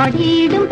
பாடிடும்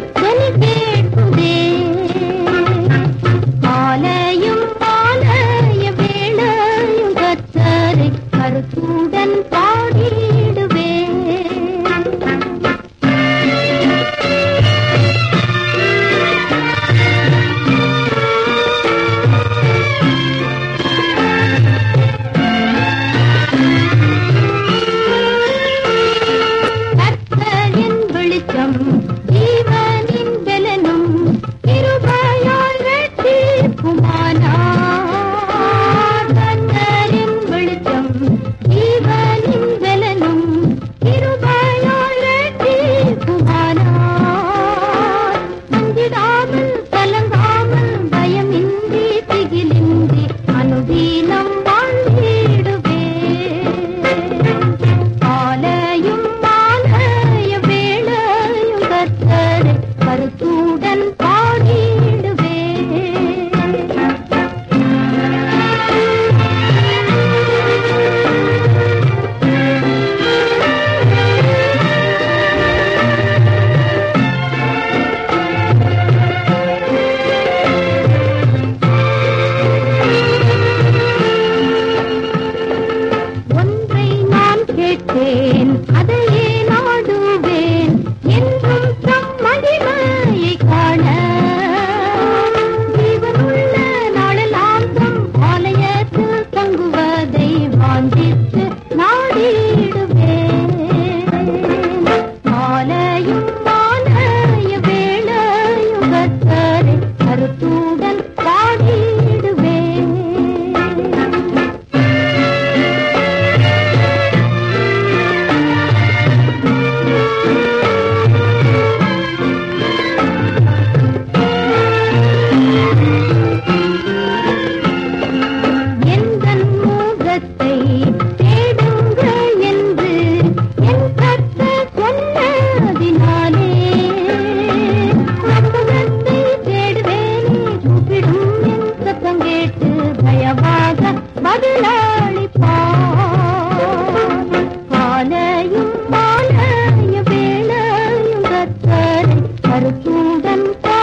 Thank you.